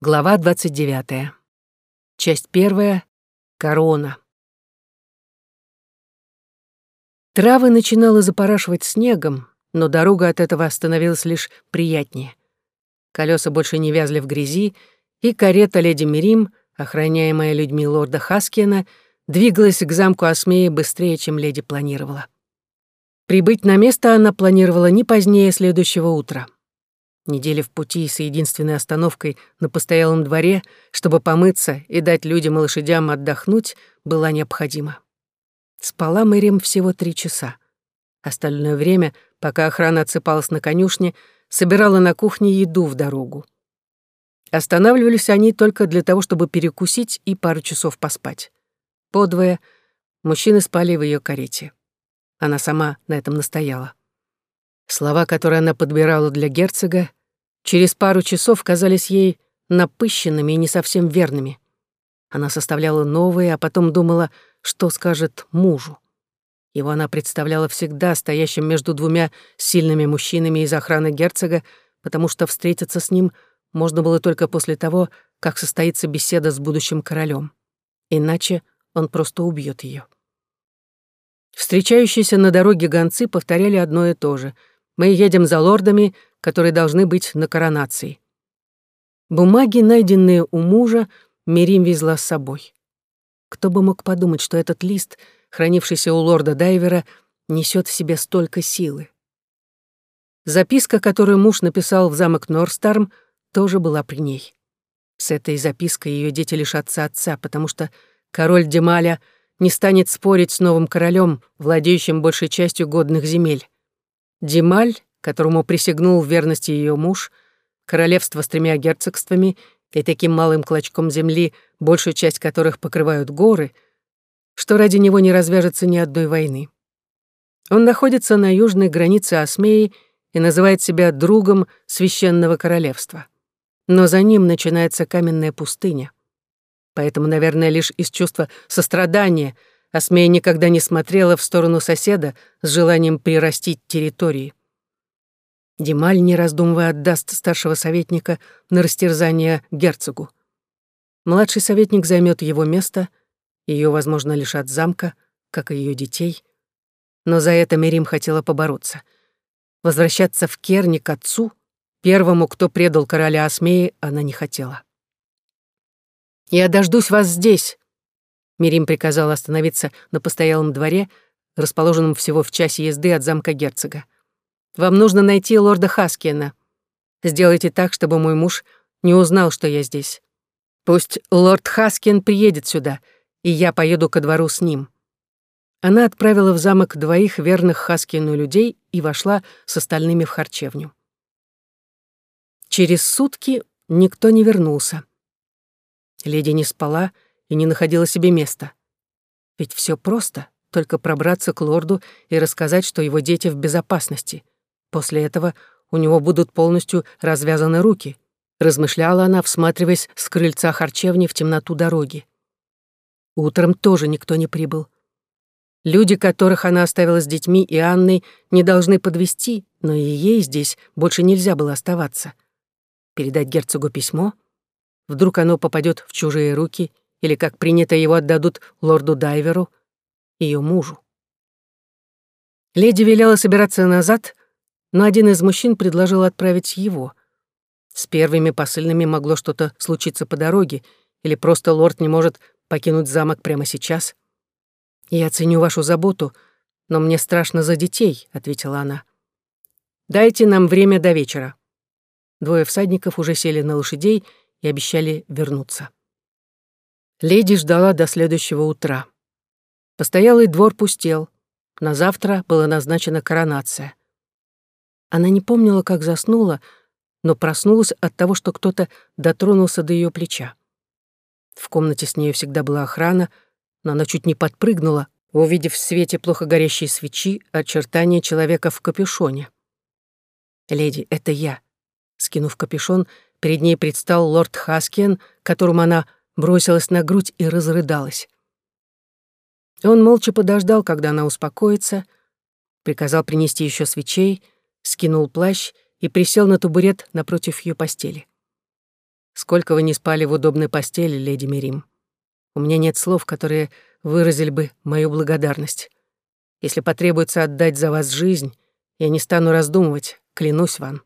Глава 29. Часть первая. Корона. Травы начинало запорашивать снегом, но дорога от этого становилась лишь приятнее. Колеса больше не вязли в грязи, и карета леди Мирим, охраняемая людьми лорда Хаскина, двигалась к замку Осмея быстрее, чем леди планировала. Прибыть на место она планировала не позднее следующего утра. Недели в пути с единственной остановкой на постоялом дворе, чтобы помыться и дать людям и лошадям отдохнуть, была необходима. Спала Мэриам всего три часа. Остальное время, пока охрана отсыпалась на конюшне, собирала на кухне еду в дорогу. Останавливались они только для того, чтобы перекусить и пару часов поспать. Подвое мужчины спали в ее карете. Она сама на этом настояла. Слова, которые она подбирала для герцога, через пару часов казались ей напыщенными и не совсем верными. Она составляла новые, а потом думала, что скажет мужу. Его она представляла всегда стоящим между двумя сильными мужчинами из охраны герцога, потому что встретиться с ним можно было только после того, как состоится беседа с будущим королем. Иначе он просто убьет ее. Встречающиеся на дороге гонцы повторяли одно и то же. «Мы едем за лордами, которые должны быть на коронации. Бумаги, найденные у мужа, Мерим везла с собой. Кто бы мог подумать, что этот лист, хранившийся у лорда Дайвера, несет в себе столько силы. Записка, которую муж написал в замок Норстарм, тоже была при ней. С этой запиской ее дети лишатся отца, потому что король Демаля не станет спорить с новым королем, владеющим большей частью годных земель. Демаль которому присягнул в верности ее муж, королевство с тремя герцогствами и таким малым клочком земли, большую часть которых покрывают горы, что ради него не развяжется ни одной войны. Он находится на южной границе Осмеи и называет себя другом священного королевства. Но за ним начинается каменная пустыня. Поэтому, наверное, лишь из чувства сострадания Осмея никогда не смотрела в сторону соседа с желанием прирастить территории. Дималь, не раздумывая, отдаст старшего советника на растерзание герцогу. Младший советник займет его место, ее, возможно, лишат замка, как и ее детей. Но за это Мерим хотела побороться. Возвращаться в Керни к отцу, первому, кто предал короля Асмеи, она не хотела. «Я дождусь вас здесь», — Мерим приказала остановиться на постоялом дворе, расположенном всего в часе езды от замка герцога. Вам нужно найти лорда Хаскина. Сделайте так, чтобы мой муж не узнал, что я здесь. Пусть лорд Хаскин приедет сюда, и я поеду ко двору с ним». Она отправила в замок двоих верных Хаскину людей и вошла с остальными в харчевню. Через сутки никто не вернулся. Леди не спала и не находила себе места. Ведь все просто, только пробраться к лорду и рассказать, что его дети в безопасности — После этого у него будут полностью развязаны руки, размышляла она, всматриваясь с крыльца харчевни в темноту дороги. Утром тоже никто не прибыл. Люди, которых она оставила с детьми и Анной, не должны подвести, но и ей здесь больше нельзя было оставаться. Передать герцогу письмо? Вдруг оно попадет в чужие руки, или, как принято, его отдадут лорду Дайверу, ее мужу. Леди велела собираться назад, но один из мужчин предложил отправить его. С первыми посыльными могло что-то случиться по дороге, или просто лорд не может покинуть замок прямо сейчас. «Я ценю вашу заботу, но мне страшно за детей», — ответила она. «Дайте нам время до вечера». Двое всадников уже сели на лошадей и обещали вернуться. Леди ждала до следующего утра. Постоялый двор пустел. На завтра была назначена коронация. Она не помнила, как заснула, но проснулась от того, что кто-то дотронулся до ее плеча. В комнате с нею всегда была охрана, но она чуть не подпрыгнула, увидев в свете плохо горящей свечи очертания человека в капюшоне. «Леди, это я». Скинув капюшон, перед ней предстал лорд Хаскиен, которому она бросилась на грудь и разрыдалась. Он молча подождал, когда она успокоится, приказал принести еще свечей — скинул плащ и присел на табурет напротив ее постели. сколько вы не спали в удобной постели, леди Мирим. У меня нет слов, которые выразили бы мою благодарность. Если потребуется отдать за вас жизнь, я не стану раздумывать, клянусь вам».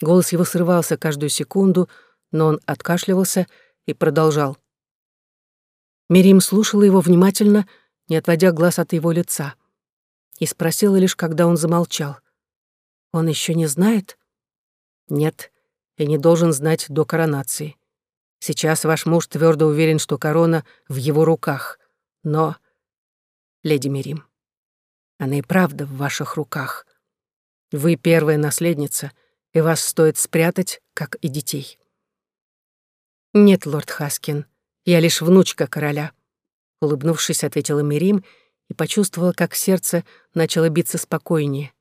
Голос его срывался каждую секунду, но он откашливался продолжал. Мирим слушала его внимательно, не отводя глаз от его лица, и спросила лишь, когда он замолчал. «Он еще не знает?» «Нет, и не должен знать до коронации. Сейчас ваш муж твердо уверен, что корона в его руках. Но, леди Мирим, она и правда в ваших руках. Вы первая наследница, и вас стоит спрятать, как и детей. Нет, лорд Хаскин, я лишь внучка короля. Улыбнувшись, ответила Мирим и почувствовала, как сердце начало биться спокойнее,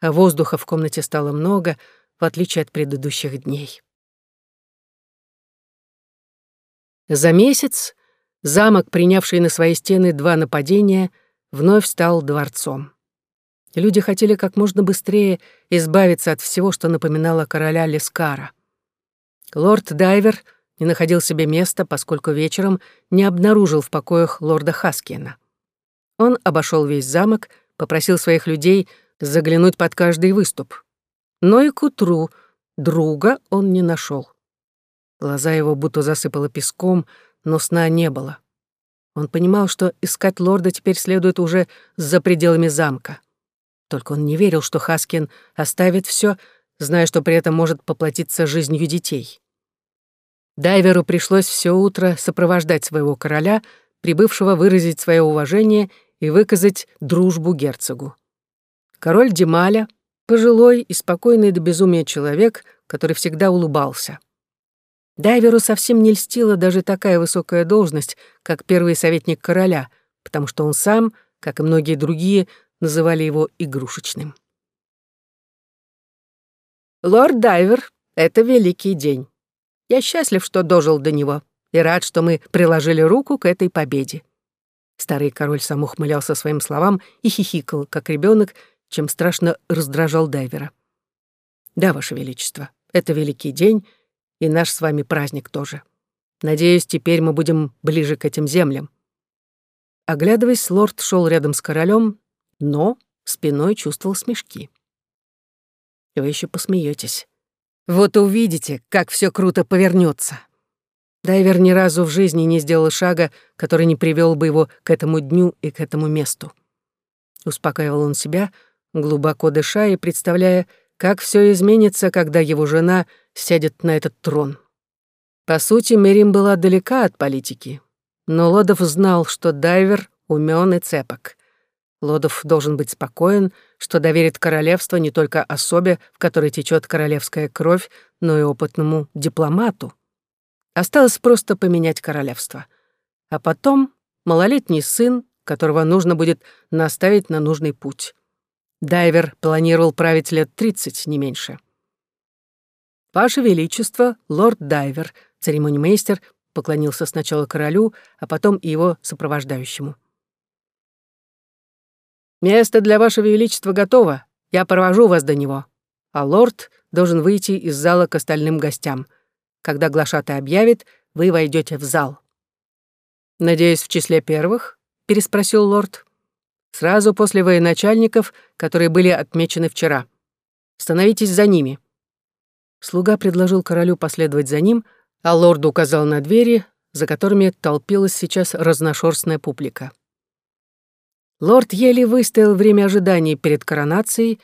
а воздуха в комнате стало много, в отличие от предыдущих дней. За месяц замок, принявший на свои стены два нападения, вновь стал дворцом. Люди хотели как можно быстрее избавиться от всего, что напоминало короля Лескара. Лорд Дайвер не находил себе места, поскольку вечером не обнаружил в покоях лорда Хаскина. Он обошел весь замок, попросил своих людей заглянуть под каждый выступ. Но и к утру друга он не нашел. Глаза его будто засыпало песком, но сна не было. Он понимал, что искать лорда теперь следует уже за пределами замка. Только он не верил, что Хаскин оставит все, зная, что при этом может поплатиться жизнью детей. Дайверу пришлось все утро сопровождать своего короля, прибывшего выразить свое уважение и выказать дружбу герцогу. Король Дималя, пожилой и спокойный до безумия человек, который всегда улыбался. Дайверу совсем не льстила даже такая высокая должность, как первый советник короля, потому что он сам, как и многие другие, называли его игрушечным. «Лорд Дайвер, это великий день. Я счастлив, что дожил до него, и рад, что мы приложили руку к этой победе». Старый король сам ухмылялся своим словам и хихикал, как ребенок, чем страшно раздражал Дайвера. «Да, Ваше Величество, это великий день, и наш с вами праздник тоже. Надеюсь, теперь мы будем ближе к этим землям». Оглядываясь, лорд шел рядом с королем, но спиной чувствовал смешки. Вы еще посмеетесь. Вот увидите, как все круто повернется. Дайвер ни разу в жизни не сделал шага, который не привел бы его к этому дню и к этому месту. Успокаивал он себя, глубоко дыша и представляя, как все изменится, когда его жена сядет на этот трон. По сути, Мерим была далека от политики, но Лодов знал, что дайвер умен и цепок. Лодов должен быть спокоен, что доверит королевство не только особе, в которой течет королевская кровь, но и опытному дипломату. Осталось просто поменять королевство. А потом малолетний сын, которого нужно будет наставить на нужный путь. Дайвер планировал править лет тридцать, не меньше. «Ваше Величество, лорд Дайвер», церемонимейстер поклонился сначала королю, а потом и его сопровождающему. «Место для вашего величества готово. Я провожу вас до него. А лорд должен выйти из зала к остальным гостям. Когда глашатай объявит, вы войдете в зал». «Надеюсь, в числе первых?» — переспросил лорд. «Сразу после военачальников, которые были отмечены вчера. Становитесь за ними». Слуга предложил королю последовать за ним, а лорд указал на двери, за которыми толпилась сейчас разношерстная публика. Лорд еле выстоял время ожидания перед коронацией,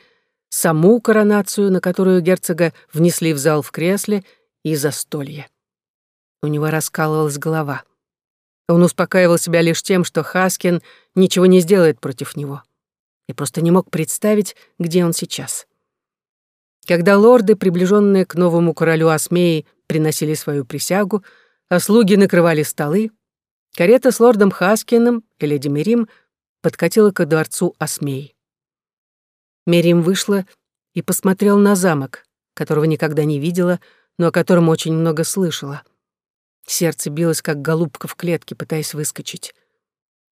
саму коронацию, на которую герцога внесли в зал в кресле, и застолье. У него раскалывалась голова. Он успокаивал себя лишь тем, что Хаскин ничего не сделает против него. И просто не мог представить, где он сейчас. Когда лорды, приближенные к новому королю Осмеи, приносили свою присягу, а слуги накрывали столы, карета с лордом Хаскиным и леди Мерим — подкатила ко дворцу Осмей. Мерим вышла и посмотрела на замок, которого никогда не видела, но о котором очень много слышала. Сердце билось, как голубка в клетке, пытаясь выскочить.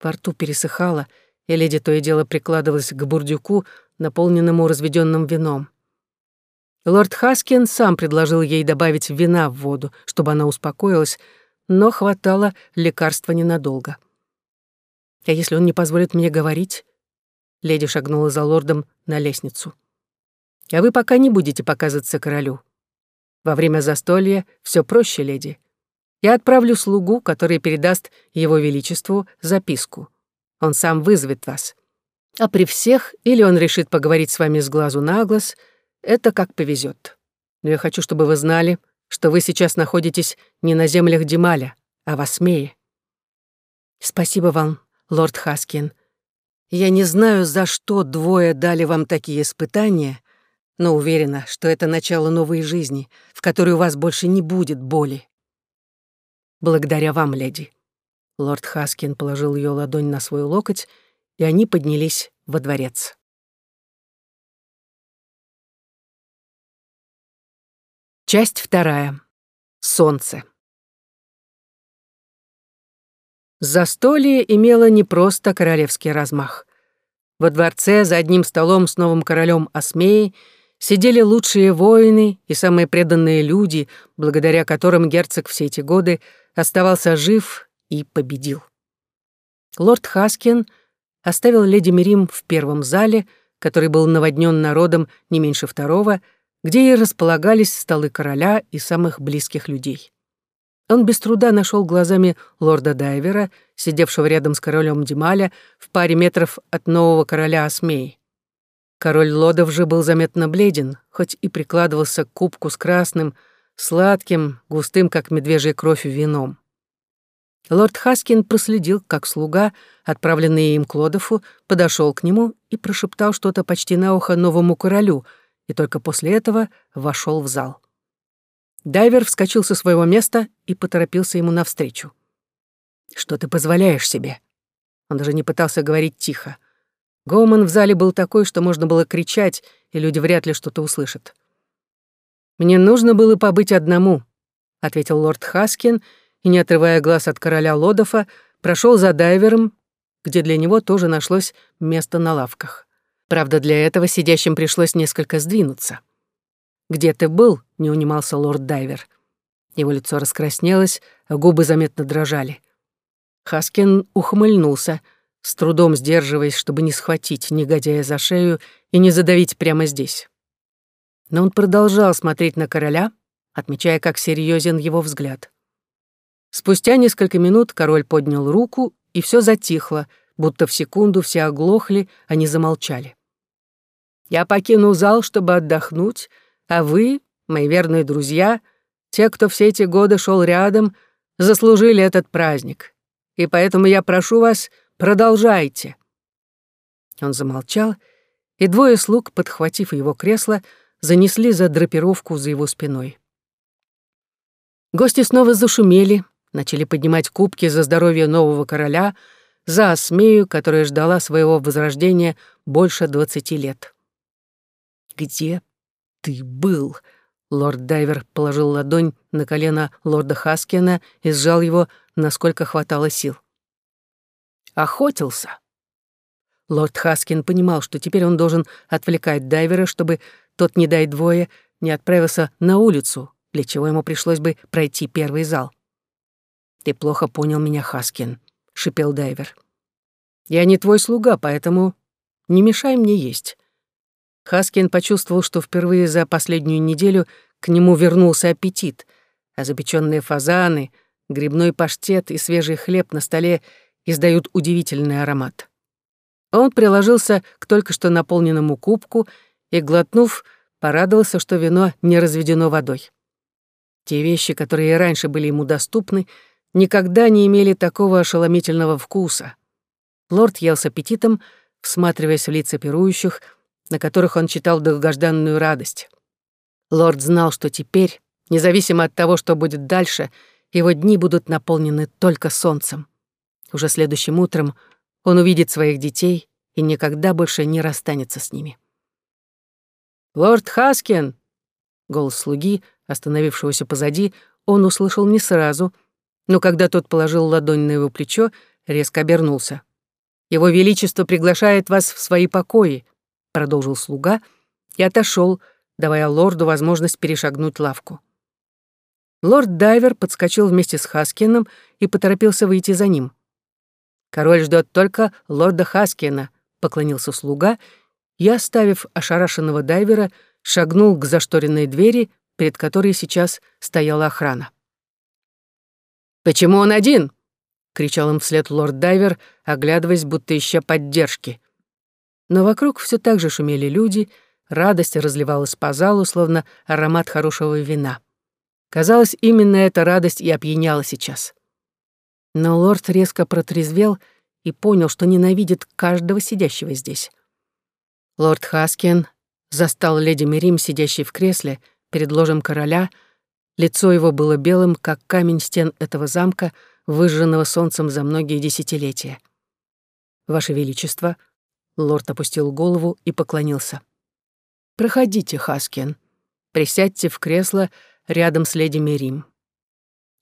Во рту пересыхало, и леди то и дело прикладывалась к бурдюку, наполненному разведенным вином. Лорд Хаскин сам предложил ей добавить вина в воду, чтобы она успокоилась, но хватало лекарства ненадолго. «А если он не позволит мне говорить?» Леди шагнула за лордом на лестницу. «А вы пока не будете показываться королю. Во время застолья все проще, леди. Я отправлю слугу, который передаст его величеству записку. Он сам вызовет вас. А при всех или он решит поговорить с вами с глазу на глаз, это как повезет. Но я хочу, чтобы вы знали, что вы сейчас находитесь не на землях Дималя, а в Осмее. Спасибо вам, лорд Хаскин. Я не знаю, за что двое дали вам такие испытания, но уверена, что это начало новой жизни, в которой у вас больше не будет боли. Благодаря вам, леди. Лорд Хаскин положил ее ладонь на свой локоть, и они поднялись во дворец. Часть вторая. Солнце. Застолье имело не просто королевский размах. Во дворце за одним столом с новым королем Осмеи сидели лучшие воины и самые преданные люди, благодаря которым герцог все эти годы оставался жив и победил. Лорд Хаскин оставил леди Мирим в первом зале, который был наводнен народом не меньше второго, где и располагались столы короля и самых близких людей. Он без труда нашел глазами лорда Дайвера, сидевшего рядом с королем Дималя в паре метров от нового короля Осмей. Король Лодов же был заметно бледен, хоть и прикладывался к кубку с красным, сладким, густым, как медвежья кровь, вином. Лорд Хаскин проследил, как слуга, отправленный им к Лодову, подошел к нему и прошептал что-то почти на ухо новому королю, и только после этого вошел в зал. Дайвер вскочил со своего места и поторопился ему навстречу. «Что ты позволяешь себе?» Он даже не пытался говорить тихо. Гоуман в зале был такой, что можно было кричать, и люди вряд ли что-то услышат. «Мне нужно было побыть одному», — ответил лорд Хаскин, и, не отрывая глаз от короля Лодофа, прошел за дайвером, где для него тоже нашлось место на лавках. Правда, для этого сидящим пришлось несколько сдвинуться. «Где ты был?» — не унимался лорд Дайвер. Его лицо раскраснелось, а губы заметно дрожали. Хаскин ухмыльнулся — с трудом сдерживаясь, чтобы не схватить негодяя за шею и не задавить прямо здесь. Но он продолжал смотреть на короля, отмечая, как серьезен его взгляд. Спустя несколько минут король поднял руку, и все затихло, будто в секунду все оглохли, они замолчали. «Я покинул зал, чтобы отдохнуть, а вы, мои верные друзья, те, кто все эти годы шел рядом, заслужили этот праздник. И поэтому я прошу вас Продолжайте!» Он замолчал, и двое слуг, подхватив его кресло, занесли за драпировку за его спиной. Гости снова зашумели, начали поднимать кубки за здоровье нового короля, за Осмею, которая ждала своего возрождения больше двадцати лет. «Где ты был?» Лорд Дайвер положил ладонь на колено лорда Хаскина и сжал его, насколько хватало сил. Охотился. Лорд Хаскин понимал, что теперь он должен отвлекать дайвера, чтобы тот, не дай двое, не отправился на улицу, для чего ему пришлось бы пройти первый зал. «Ты плохо понял меня, Хаскин», — шипел дайвер. «Я не твой слуга, поэтому не мешай мне есть». Хаскин почувствовал, что впервые за последнюю неделю к нему вернулся аппетит, а запеченные фазаны, грибной паштет и свежий хлеб на столе издают удивительный аромат. Он приложился к только что наполненному кубку и, глотнув, порадовался, что вино не разведено водой. Те вещи, которые раньше были ему доступны, никогда не имели такого ошеломительного вкуса. Лорд ел с аппетитом, всматриваясь в лица пирующих, на которых он читал долгожданную радость. Лорд знал, что теперь, независимо от того, что будет дальше, его дни будут наполнены только солнцем. Уже следующим утром он увидит своих детей и никогда больше не расстанется с ними. «Лорд Хаскин!» Голос слуги, остановившегося позади, он услышал не сразу, но когда тот положил ладонь на его плечо, резко обернулся. «Его Величество приглашает вас в свои покои», — продолжил слуга и отошел, давая лорду возможность перешагнуть лавку. Лорд Дайвер подскочил вместе с Хаскином и поторопился выйти за ним. «Король ждет только лорда Хаскина», — поклонился слуга и, оставив ошарашенного Дайвера, шагнул к зашторенной двери, перед которой сейчас стояла охрана. «Почему он один?» — кричал им вслед лорд Дайвер, оглядываясь, будто ища поддержки. Но вокруг все так же шумели люди, радость разливалась по залу, словно аромат хорошего вина. Казалось, именно эта радость и опьяняла сейчас. Но лорд резко протрезвел и понял, что ненавидит каждого сидящего здесь. Лорд Хаскин застал леди Мерим, сидящей в кресле, перед ложем короля. Лицо его было белым, как камень стен этого замка, выжженного солнцем за многие десятилетия. «Ваше Величество», — лорд опустил голову и поклонился. «Проходите, Хаскин. Присядьте в кресло рядом с леди Мерим».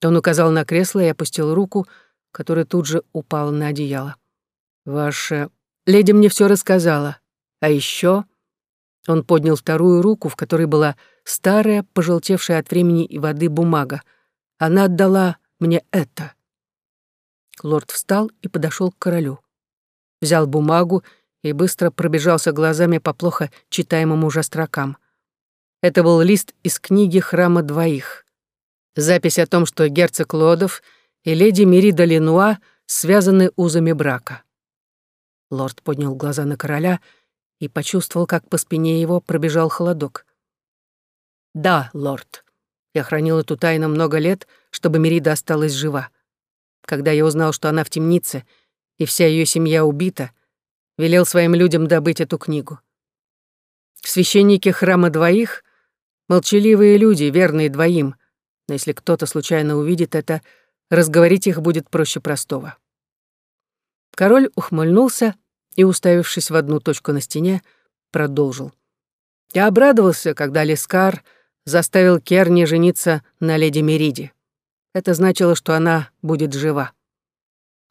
Он указал на кресло и опустил руку, которая тут же упала на одеяло. «Ваша... Леди мне все рассказала. А еще Он поднял вторую руку, в которой была старая, пожелтевшая от времени и воды бумага. Она отдала мне это. Лорд встал и подошел к королю. Взял бумагу и быстро пробежался глазами по плохо читаемым уже строкам. Это был лист из книги «Храма двоих». Запись о том, что герцог Лодов и леди Мерида Ленуа связаны узами брака. Лорд поднял глаза на короля и почувствовал, как по спине его пробежал холодок. «Да, лорд, я хранил эту тайну много лет, чтобы Мерида осталась жива. Когда я узнал, что она в темнице, и вся ее семья убита, велел своим людям добыть эту книгу. Священники храма двоих — молчаливые люди, верные двоим, но если кто-то случайно увидит это, разговорить их будет проще простого. Король ухмыльнулся и, уставившись в одну точку на стене, продолжил. Я обрадовался, когда Лескар заставил Керни жениться на леди Мериди. Это значило, что она будет жива.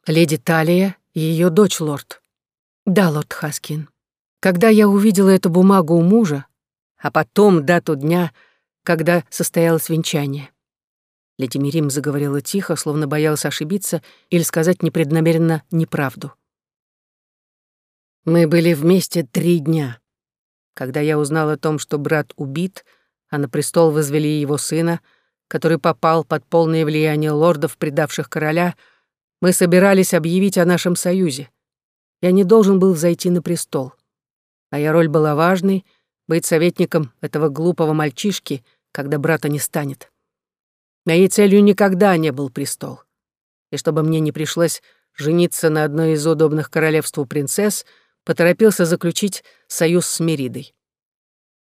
Леди Талия — ее дочь, лорд. Да, лорд Хаскин. Когда я увидела эту бумагу у мужа, а потом дату дня, когда состоялось венчание. Леди Мирим заговорила тихо, словно боялась ошибиться или сказать непреднамеренно неправду. Мы были вместе три дня. Когда я узнал о том, что брат убит, а на престол возвели его сына — который попал под полное влияние лордов, предавших короля, мы собирались объявить о нашем союзе. Я не должен был зайти на престол. Моя роль была важной — быть советником этого глупого мальчишки, когда брата не станет. Моей целью никогда не был престол. И чтобы мне не пришлось жениться на одной из удобных королевству принцесс, поторопился заключить союз с Меридой.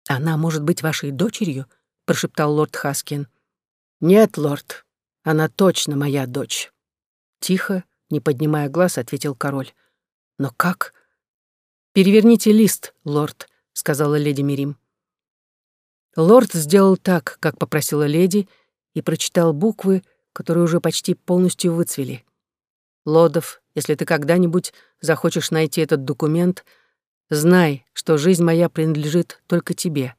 «Она может быть вашей дочерью?» — прошептал лорд Хаскин. — «Нет, лорд, она точно моя дочь». Тихо, не поднимая глаз, ответил король. «Но как?» «Переверните лист, лорд», — сказала леди Мирим. Лорд сделал так, как попросила леди, и прочитал буквы, которые уже почти полностью выцвели. «Лодов, если ты когда-нибудь захочешь найти этот документ, знай, что жизнь моя принадлежит только тебе,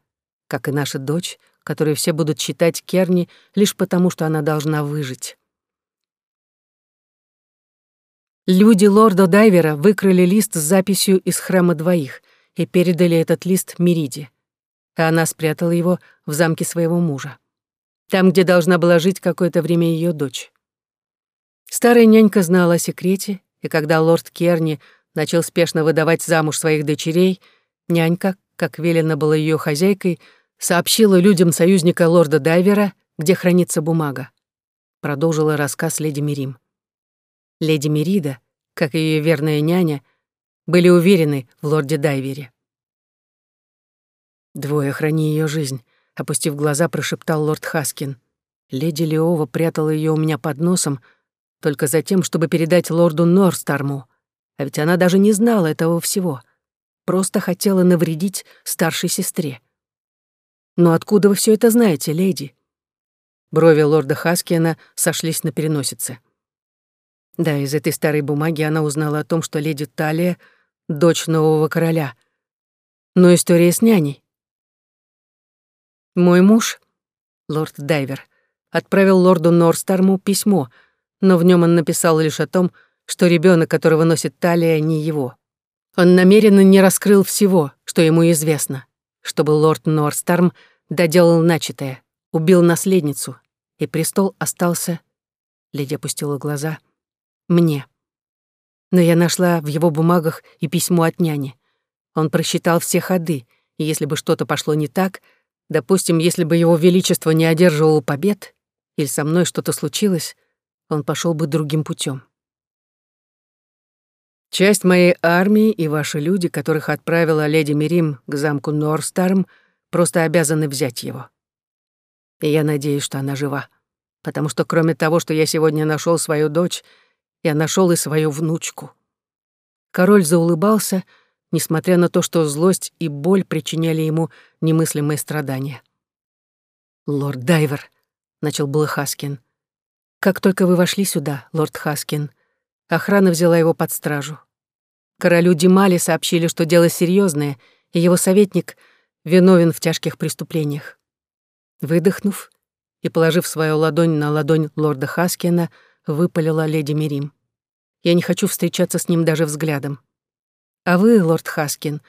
как и наша дочь, которую все будут считать Керни лишь потому, что она должна выжить. Люди лорда Дайвера выкрали лист с записью из храма двоих и передали этот лист Мириде. А она спрятала его в замке своего мужа. Там, где должна была жить какое-то время ее дочь. Старая нянька знала о секрете, и когда лорд Керни начал спешно выдавать замуж своих дочерей, нянька, как велено было ее хозяйкой, сообщила людям союзника лорда Дайвера, где хранится бумага. Продолжила рассказ леди Мирим. Леди Мирида, как и ее верная няня, были уверены в лорде Дайвере. «Двое храни ее жизнь», — опустив глаза, прошептал лорд Хаскин. Леди Леова прятала ее у меня под носом только за тем, чтобы передать лорду Норстарму. А ведь она даже не знала этого всего. Просто хотела навредить старшей сестре. «Но откуда вы все это знаете, леди?» Брови лорда Хаскиена сошлись на переносице. Да, из этой старой бумаги она узнала о том, что леди Талия — дочь нового короля. Но история с няней. Мой муж, лорд Дайвер, отправил лорду Норстарму письмо, но в нем он написал лишь о том, что ребенок, которого носит Талия, не его. Он намеренно не раскрыл всего, что ему известно, чтобы лорд Норстарм доделал начатое, убил наследницу, и престол остался, леди опустила глаза, мне. Но я нашла в его бумагах и письмо от няни. Он просчитал все ходы, и если бы что-то пошло не так, допустим, если бы его величество не одерживало побед, или со мной что-то случилось, он пошел бы другим путем. Часть моей армии и ваши люди, которых отправила леди Мирим к замку Норстарм, просто обязаны взять его. И я надеюсь, что она жива, потому что кроме того, что я сегодня нашел свою дочь, я нашел и свою внучку. Король заулыбался, несмотря на то, что злость и боль причиняли ему немыслимые страдания. «Лорд Дайвер», — начал было Хаскин. «Как только вы вошли сюда, лорд Хаскин, охрана взяла его под стражу. Королю Димали сообщили, что дело серьезное, и его советник виновен в тяжких преступлениях. Выдохнув и положив свою ладонь на ладонь лорда Хаскина, выпалила леди Мирим. «Я не хочу встречаться с ним даже взглядом. А вы, лорд Хаскин,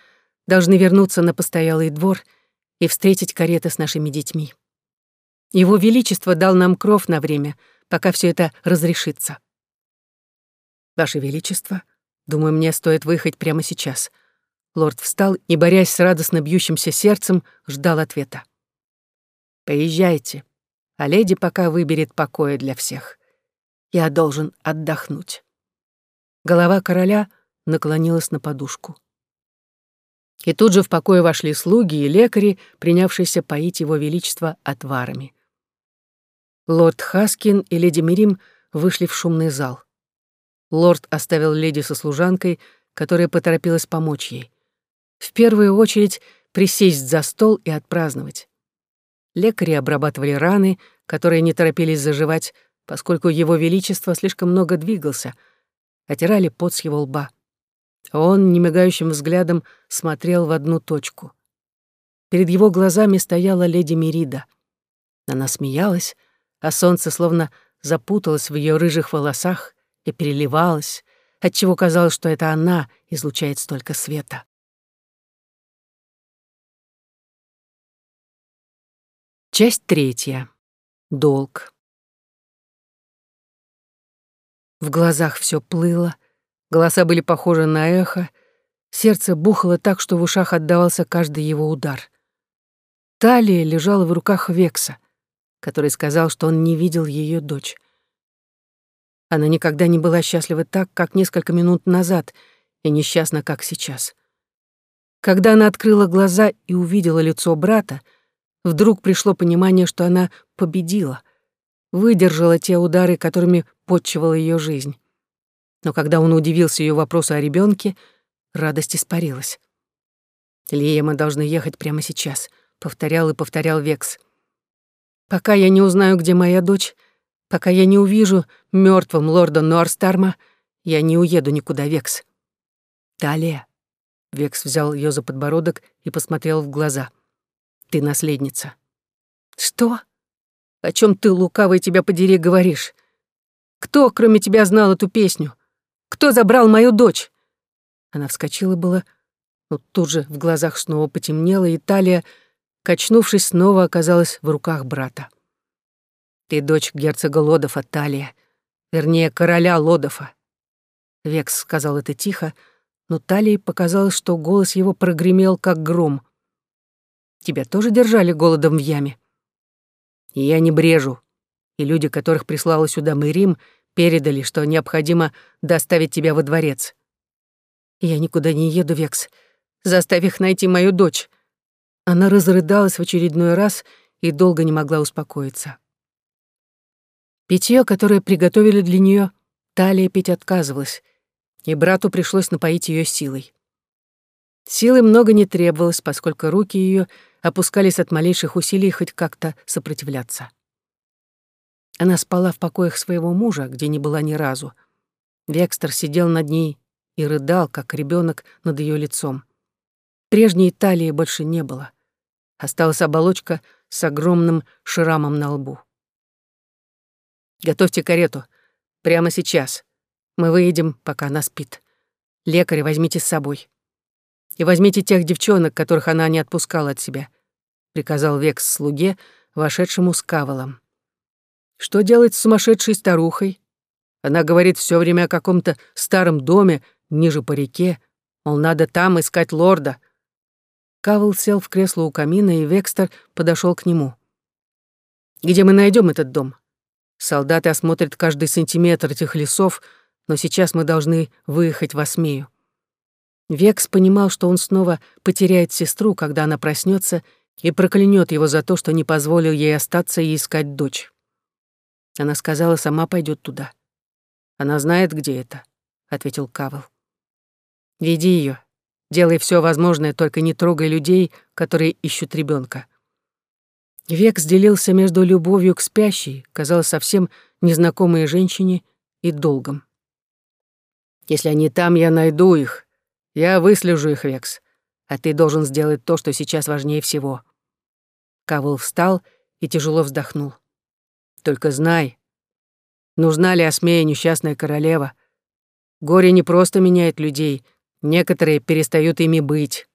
должны вернуться на постоялый двор и встретить кареты с нашими детьми. Его Величество дал нам кров на время, пока все это разрешится. Ваше Величество, думаю, мне стоит выехать прямо сейчас. Лорд встал и, борясь с радостно бьющимся сердцем, ждал ответа. Поезжайте, а леди пока выберет покоя для всех. Я должен отдохнуть. Голова короля — наклонилась на подушку. И тут же в покое вошли слуги и лекари, принявшиеся поить его величество отварами. Лорд Хаскин и леди Мирим вышли в шумный зал. Лорд оставил леди со служанкой, которая поторопилась помочь ей. В первую очередь присесть за стол и отпраздновать. Лекари обрабатывали раны, которые не торопились заживать, поскольку его величество слишком много двигался, отирали пот с его лба. Он немигающим взглядом смотрел в одну точку. Перед его глазами стояла леди Мерида. Она смеялась, а солнце словно запуталось в ее рыжих волосах и переливалось, отчего казалось, что это она излучает столько света. Часть третья. Долг. В глазах все плыло, Голоса были похожи на эхо, сердце бухало так, что в ушах отдавался каждый его удар. Талия лежала в руках Векса, который сказал, что он не видел ее дочь. Она никогда не была счастлива так, как несколько минут назад, и несчастна, как сейчас. Когда она открыла глаза и увидела лицо брата, вдруг пришло понимание, что она победила, выдержала те удары, которыми подчивала ее жизнь но когда он удивился ее вопросу о ребенке, радость испарилась. «Лия, мы должны ехать прямо сейчас», — повторял и повторял Векс. «Пока я не узнаю, где моя дочь, пока я не увижу мертвым лорда Норстарма, я не уеду никуда, Векс». «Талия», — Векс взял ее за подбородок и посмотрел в глаза. «Ты наследница». «Что? О чем ты, лукавый, тебя подери, говоришь? Кто, кроме тебя, знал эту песню? Кто забрал мою дочь?» Она вскочила было, но тут же в глазах снова потемнело, и талия, качнувшись, снова оказалась в руках брата. «Ты дочь герцога Лодофа, Талия, вернее, короля Лодофа». Векс сказал это тихо, но Талии показалось, что голос его прогремел, как гром. «Тебя тоже держали голодом в яме?» «И я не брежу, и люди, которых прислала сюда Мэрим, — передали, что необходимо доставить тебя во дворец. Я никуда не еду, Векс. Заставь их найти мою дочь. Она разрыдалась в очередной раз и долго не могла успокоиться. Питье, которое приготовили для нее, Талия пить отказывалась, и брату пришлось напоить ее силой. Силы много не требовалось, поскольку руки ее опускались от малейших усилий хоть как-то сопротивляться. Она спала в покоях своего мужа, где не была ни разу. Векстер сидел над ней и рыдал, как ребенок над ее лицом. Прежней талии больше не было. Осталась оболочка с огромным шрамом на лбу. «Готовьте карету. Прямо сейчас. Мы выедем, пока она спит. Лекаря возьмите с собой. И возьмите тех девчонок, которых она не отпускала от себя», — приказал Векс слуге, вошедшему с кавалом. «Что делать с сумасшедшей старухой? Она говорит все время о каком-то старом доме ниже по реке, мол, надо там искать лорда». Кавал сел в кресло у камина, и Векстер подошел к нему. «Где мы найдем этот дом? Солдаты осмотрят каждый сантиметр этих лесов, но сейчас мы должны выехать в Осмею». Векс понимал, что он снова потеряет сестру, когда она проснется и проклянет его за то, что не позволил ей остаться и искать дочь. Она сказала, сама пойдет туда. Она знает, где это, ответил Кавел. Веди ее, делай все возможное, только не трогай людей, которые ищут ребенка. Векс делился между любовью к спящей, казалось, совсем незнакомой женщине, и долгом. Если они там, я найду их. Я выслежу их, Векс. А ты должен сделать то, что сейчас важнее всего. Кавл встал и тяжело вздохнул. «Только знай, нужна ли Осмея несчастная королева? Горе не просто меняет людей, некоторые перестают ими быть».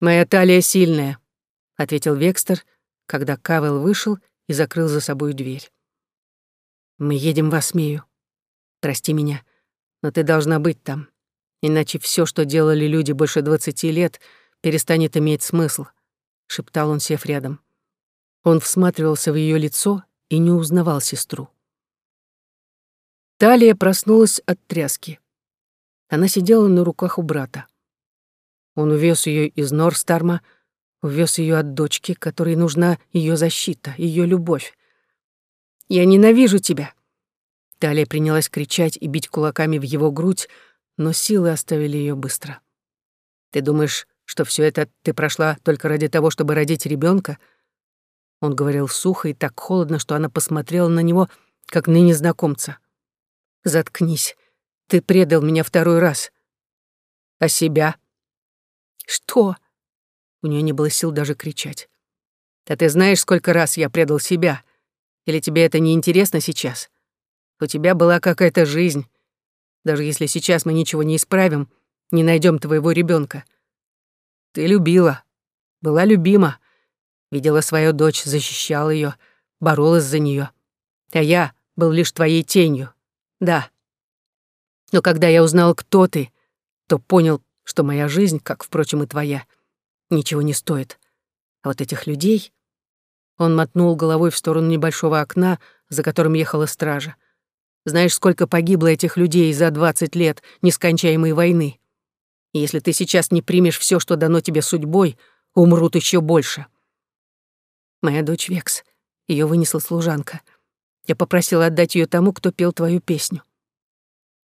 «Моя талия сильная», — ответил Векстер, когда Кавел вышел и закрыл за собой дверь. «Мы едем в Осмею. Прости меня, но ты должна быть там, иначе все, что делали люди больше двадцати лет, перестанет иметь смысл шептал он, сев рядом. Он всматривался в ее лицо и не узнавал сестру. Талия проснулась от тряски. Она сидела на руках у брата. Он увез ее из Норстарма, увез ее от дочки, которой нужна ее защита, ее любовь. «Я ненавижу тебя!» Талия принялась кричать и бить кулаками в его грудь, но силы оставили ее быстро. «Ты думаешь, что все это ты прошла только ради того, чтобы родить ребенка? Он говорил сухо и так холодно, что она посмотрела на него, как на незнакомца. «Заткнись. Ты предал меня второй раз». «А себя?» «Что?» У нее не было сил даже кричать. «Да ты знаешь, сколько раз я предал себя? Или тебе это не интересно сейчас? У тебя была какая-то жизнь. Даже если сейчас мы ничего не исправим, не найдем твоего ребенка. Ты любила, была любима, видела свою дочь, защищал ее, боролась за нее. А я был лишь твоей тенью. Да. Но когда я узнал, кто ты, то понял, что моя жизнь, как, впрочем, и твоя, ничего не стоит. А вот этих людей... Он мотнул головой в сторону небольшого окна, за которым ехала стража. Знаешь, сколько погибло этих людей за двадцать лет нескончаемой войны? И если ты сейчас не примешь все, что дано тебе судьбой, умрут еще больше. Моя дочь Векс. Ее вынесла служанка. Я попросила отдать ее тому, кто пел твою песню.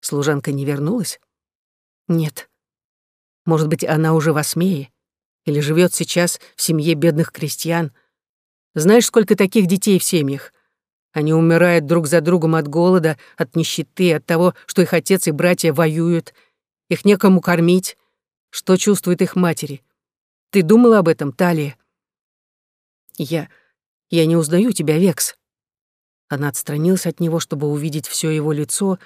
Служанка не вернулась? Нет. Может быть, она уже в Осмее? Или живет сейчас в семье бедных крестьян? Знаешь, сколько таких детей в семьях? Они умирают друг за другом от голода, от нищеты, от того, что их отец и братья воюют, их некому кормить. Что чувствуют их матери? Ты думала об этом, Талия? Я... я не узнаю тебя, Векс. Она отстранилась от него, чтобы увидеть все его лицо,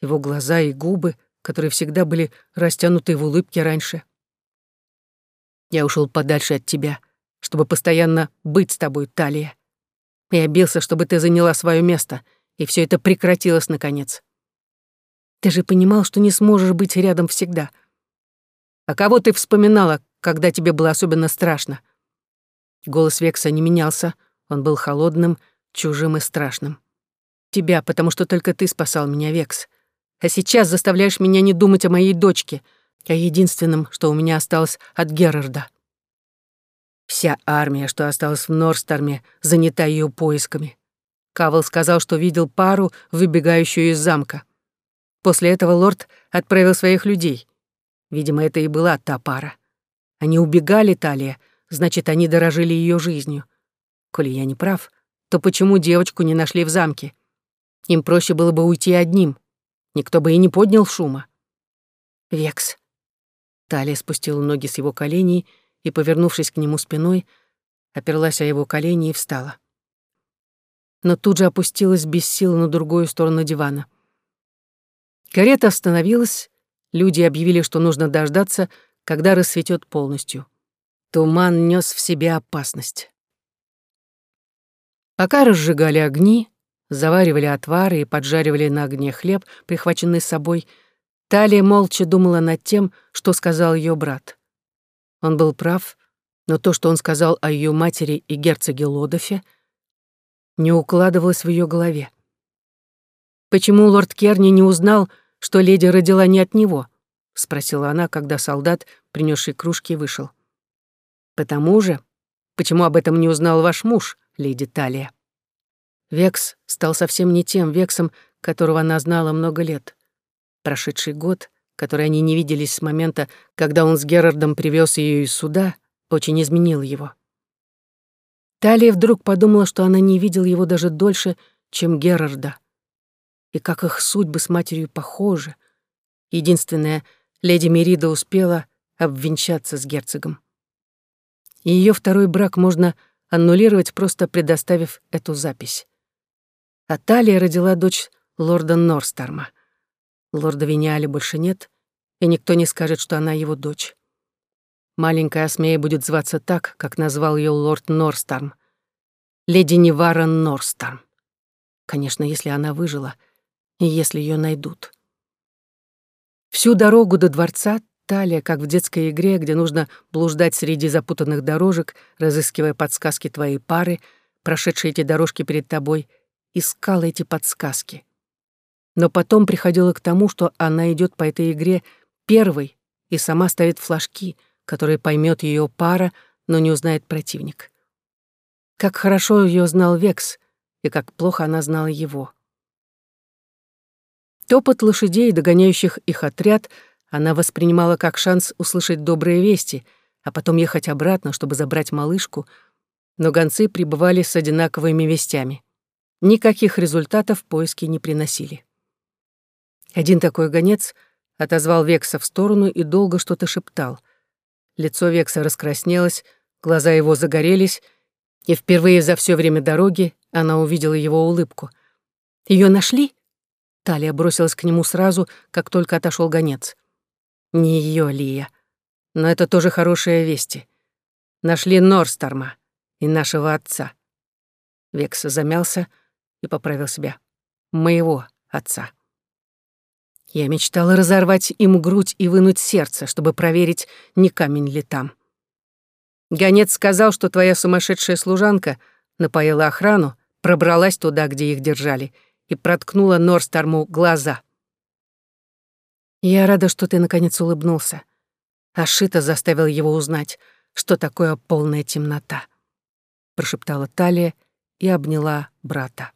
его глаза и губы, которые всегда были растянуты в улыбке раньше. Я ушел подальше от тебя, чтобы постоянно быть с тобой, Талия. Я бился, чтобы ты заняла свое место, и все это прекратилось наконец. Ты же понимал, что не сможешь быть рядом всегда. А кого ты вспоминала, когда тебе было особенно страшно? Голос Векса не менялся, он был холодным, чужим и страшным. Тебя, потому что только ты спасал меня, Векс. А сейчас заставляешь меня не думать о моей дочке, о единственном, что у меня осталось от Герарда. Вся армия, что осталась в Норсторме, занята ее поисками. Кавел сказал, что видел пару, выбегающую из замка. После этого лорд отправил своих людей. Видимо, это и была та пара. Они убегали, Талия, значит, они дорожили ее жизнью. Коли я не прав, то почему девочку не нашли в замке? Им проще было бы уйти одним. Никто бы и не поднял шума. Векс. Талия спустила ноги с его коленей и, повернувшись к нему спиной, оперлась о его колени и встала. Но тут же опустилась без сил на другую сторону дивана. Карета остановилась, люди объявили, что нужно дождаться, когда рассветет полностью. Туман нес в себе опасность. Пока разжигали огни, заваривали отвары и поджаривали на огне хлеб, прихваченный с собой, Талия молча думала над тем, что сказал ее брат. Он был прав, но то, что он сказал о ее матери и герцоге Лодофе, не укладывалось в ее голове. Почему лорд Керни не узнал, что леди родила не от него? — спросила она, когда солдат, принесший кружки, вышел. «Потому же, почему об этом не узнал ваш муж, леди Талия?» Векс стал совсем не тем Вексом, которого она знала много лет. Прошедший год, который они не виделись с момента, когда он с Герардом привез ее из суда, очень изменил его. Талия вдруг подумала, что она не видела его даже дольше, чем Герарда. И как их судьбы с матерью похожи. Единственное, леди Мерида успела обвенчаться с герцогом. И ее второй брак можно аннулировать, просто предоставив эту запись. А Талия родила дочь лорда Норстарма. Лорда Виниали больше нет, и никто не скажет, что она его дочь. Маленькая Асмея будет зваться так, как назвал ее лорд Норстарм. Леди Невара Норстарм. Конечно, если она выжила, и если ее найдут. Всю дорогу до дворца Талия, как в детской игре, где нужно блуждать среди запутанных дорожек, разыскивая подсказки твоей пары, прошедшие эти дорожки перед тобой, искала эти подсказки. Но потом приходила к тому, что она идет по этой игре первой и сама ставит флажки, которые поймет ее пара, но не узнает противник. Как хорошо ее знал Векс, и как плохо она знала его. Топот лошадей, догоняющих их отряд, она воспринимала как шанс услышать добрые вести, а потом ехать обратно, чтобы забрать малышку, но гонцы прибывали с одинаковыми вестями. Никаких результатов поиски не приносили. Один такой гонец отозвал Векса в сторону и долго что-то шептал. Лицо Векса раскраснелось, глаза его загорелись, и впервые за все время дороги она увидела его улыбку. Ее нашли?» Талия бросилась к нему сразу, как только отошел гонец. Не ее Лия. Но это тоже хорошие вести. Нашли Норсторма и нашего отца. Векса замялся и поправил себя. Моего отца. Я мечтала разорвать им грудь и вынуть сердце, чтобы проверить, не камень ли там. Гонец сказал, что твоя сумасшедшая служанка напоила охрану, пробралась туда, где их держали, и проткнула Норстарму глаза. Я рада, что ты наконец улыбнулся. Ашита заставил его узнать, что такое полная темнота. Прошептала Талия и обняла брата.